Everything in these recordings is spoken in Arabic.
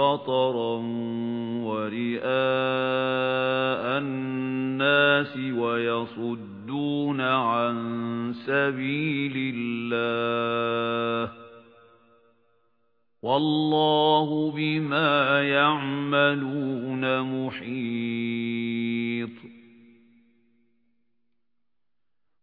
بَطَرًا وَرِئَاءَ النَّاسِ وَيَصُدُّونَ عَن سَبِيلِ اللَّهِ وَاللَّهُ بِمَا يَعْمَلُونَ مُحِيطٌ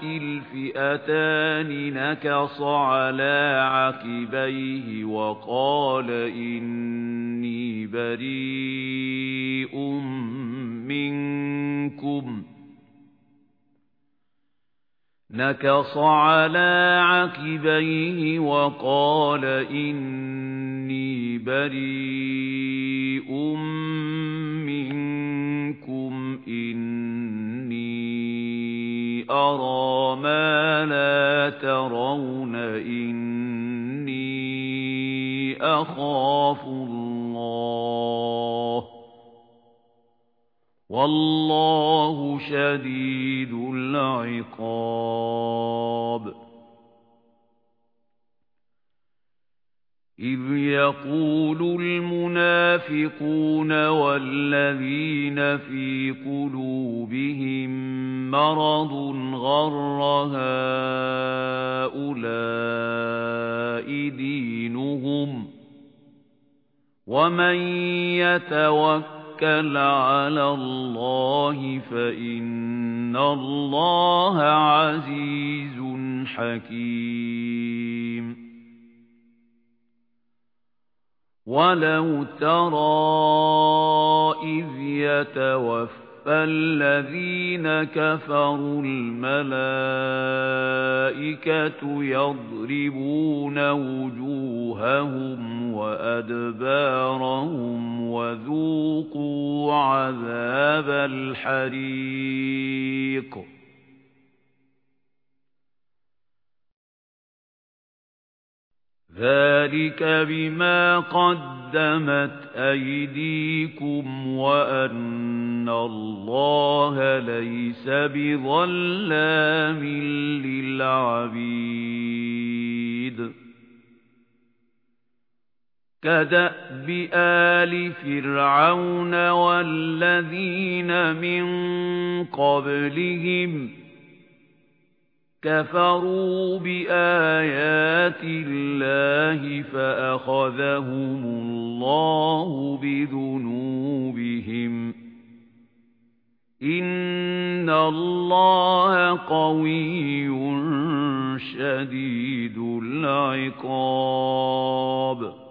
تَرَاءَتِ الْفِئَتَانِ نَكَصَ عَلَى عَقِبَيْهِ وَقَالَ إِنِّي بَرِيءٌ مِنْكُمْ. نَكَصَ عَلَى عَقِبَيْهِ وَقَالَ إِنِّي بَرِيءٌ مِنْكُمْ أَرَى مَا لَا تَرَوْنَ إِنِّي أَخَافُ اللَّهَ وَاللَّهُ شَدِيدُ الْعِقَابِ إِذْ يَقُولُ الْمُنَافِقُونَ وَالَّذِينَ فِي قُلُوبِهِم مَّرَضٌ غَرَّ هَؤُلَاءِ دِينُهُمْ وَمَن يَتَوَكَّلْ عَلَى اللَّهِ فَإِنَّ اللَّهَ عَزِيزٌ حَكِيمٌ وَلَوْ تَرَىٰ إِذْ يَتَوَفَّى الَّذِينَ كَفَرُوا الْمَلَائِكَةُ يَضْرِبُونَ وُجُوهَهُمْ وَأَدْبَارَهُمْ وَذُوقُوا عَذَابَ الْحَرِيقِ ذَلِكَ بِمَا قَدَّمَتْ أَيْدِيكُمْ وَأَنَّ اللَّهَ لَيْسَ بِظَلَّامٍ لِلْعَبِيدِ كَدَأْبِ آلِ فِرْعَوْنَ وَالَّذِينَ مِن قَبْلِهِمْ كَفَرُوا بِآيَاتِ اللَّهِ فَأَخَذَهُمُ اللَّهُ بِذُنُوبِهِمْ. إِنَّ اللَّهَ قَوِيٌّ شَدِيدُ الْعِقَابِ.